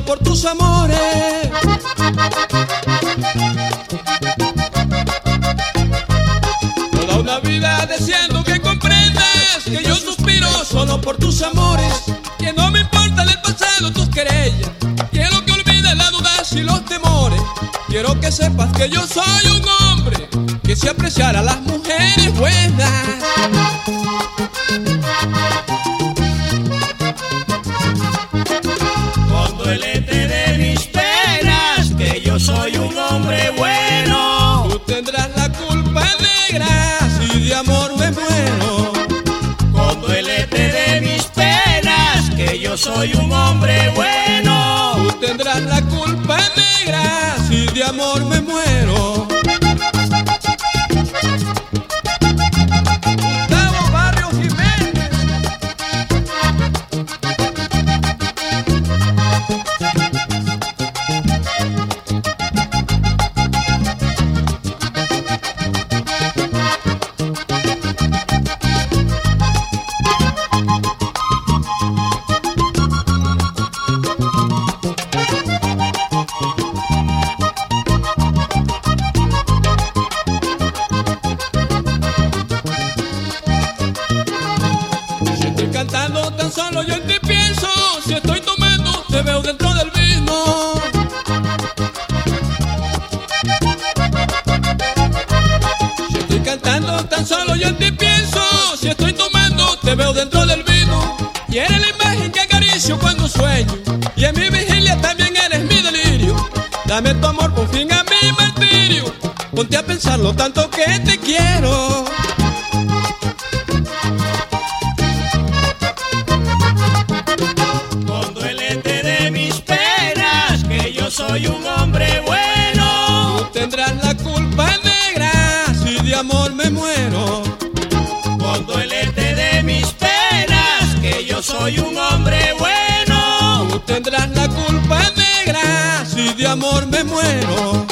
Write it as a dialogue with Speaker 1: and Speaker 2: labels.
Speaker 1: por tus amores. Toda una vida deseando que comprendas que yo suspiro solo por tus amores. Que no me importa del pasado tus querellas. Quiero que olvides las dudas y los temores. Quiero que sepas que yo soy un hombre que se apreciará a las mujeres buenas.
Speaker 2: Yo soy un hombre bueno.
Speaker 1: Tú tendrás la culpa negra si de amor me muero.
Speaker 2: Yo
Speaker 1: en ti pienso Si estoy tomando te veo dentro del mismo. Si estoy cantando tan solo yo en ti pienso Si estoy tomando te veo dentro del vino Y eres la imagen que acaricio cuando sueño Y en mi vigilia también eres mi delirio. Dame tu amor por fin a mi martirio Ponte a pensar lo tanto que te quiero
Speaker 2: soy un hombre bueno.
Speaker 1: Tú tendrás la culpa negra si de amor me muero.
Speaker 2: Con duelete de mis penas, que yo soy un hombre bueno.
Speaker 1: Tú tendrás la culpa negra si de amor me muero.